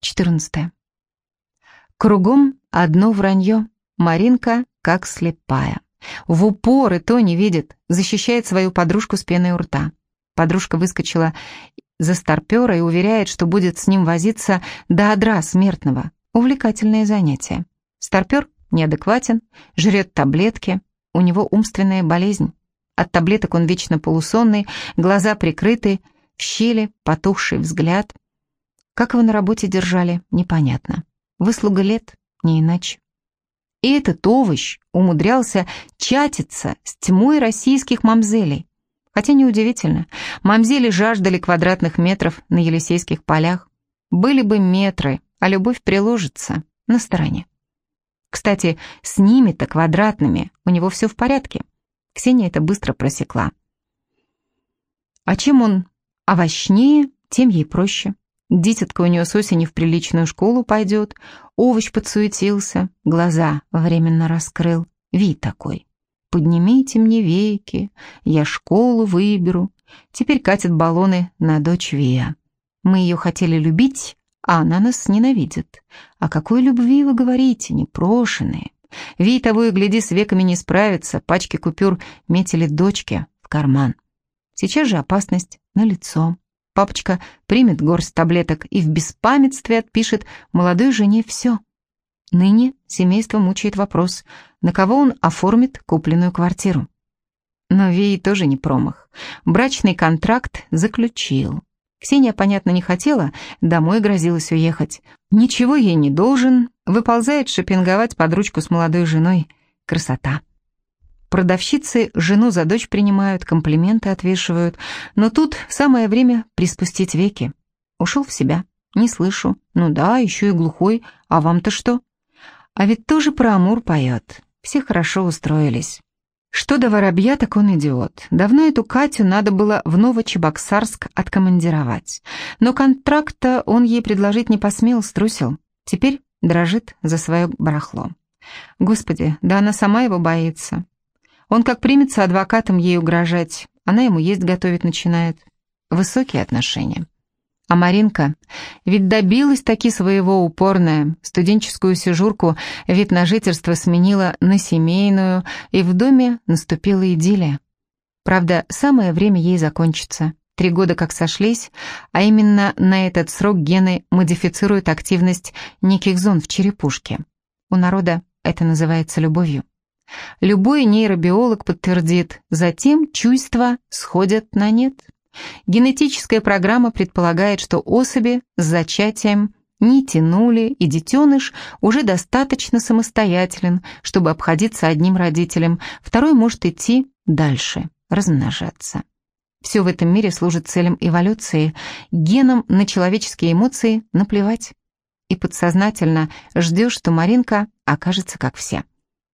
14. Кругом одно вранье. Маринка как слепая. В упор и то не видит, защищает свою подружку с пеной у рта. Подружка выскочила за старпера и уверяет, что будет с ним возиться до одра смертного. Увлекательное занятие. Старпер неадекватен, жрет таблетки, у него умственная болезнь. От таблеток он вечно полусонный, глаза прикрыты, в щели потухший взгляд. Как его на работе держали, непонятно. Выслуга лет, не иначе. И этот овощ умудрялся чатиться с тьмой российских мамзелей. Хотя неудивительно, мамзели жаждали квадратных метров на Елисейских полях. Были бы метры, а любовь приложится на стороне. Кстати, с ними-то квадратными у него все в порядке. Ксения это быстро просекла. А чем он овощнее, тем ей проще. Дитятка у нее с осени в приличную школу пойдет, овощ подсуетился, глаза временно раскрыл. Вид такой. Поднимите мне веки, я школу выберу. Теперь катит баллоны на дочь Виа. Мы ее хотели любить, а она нас ненавидит. О какой любви вы говорите, непрошенные? Ви того и гляди, с веками не справится, пачки купюр метили дочке в карман. Сейчас же опасность на лицо. Папочка примет горсть таблеток и в беспамятстве отпишет молодой жене все. Ныне семейство мучает вопрос, на кого он оформит купленную квартиру. Но Вей тоже не промах. Брачный контракт заключил. Ксения, понятно, не хотела, домой грозилась уехать. Ничего ей не должен, выползает шопинговать под ручку с молодой женой. Красота. Продавщицы жену за дочь принимают, комплименты отвешивают, но тут самое время приспустить веки. Ушел в себя. Не слышу. Ну да, еще и глухой. А вам-то что? А ведь тоже про Амур поет. Все хорошо устроились. Что до воробья, так он идиот. Давно эту Катю надо было в Новочебоксарск откомандировать. Но контракта он ей предложить не посмел, струсил. Теперь дрожит за свое барахло. Господи, да она сама его боится. Он как примется адвокатом ей угрожать, она ему есть готовить начинает. Высокие отношения. А Маринка ведь добилась таки своего упорная. Студенческую сижурку вид на жительство сменила на семейную, и в доме наступила идиллия. Правда, самое время ей закончится. Три года как сошлись, а именно на этот срок гены модифицируют активность неких зон в черепушке. У народа это называется любовью. Любой нейробиолог подтвердит, затем чувства сходят на нет. Генетическая программа предполагает, что особи с зачатием не тянули, и детеныш уже достаточно самостоятелен, чтобы обходиться одним родителем, второй может идти дальше, размножаться. Все в этом мире служит целям эволюции, генам на человеческие эмоции наплевать. И подсознательно ждешь, что Маринка окажется как все.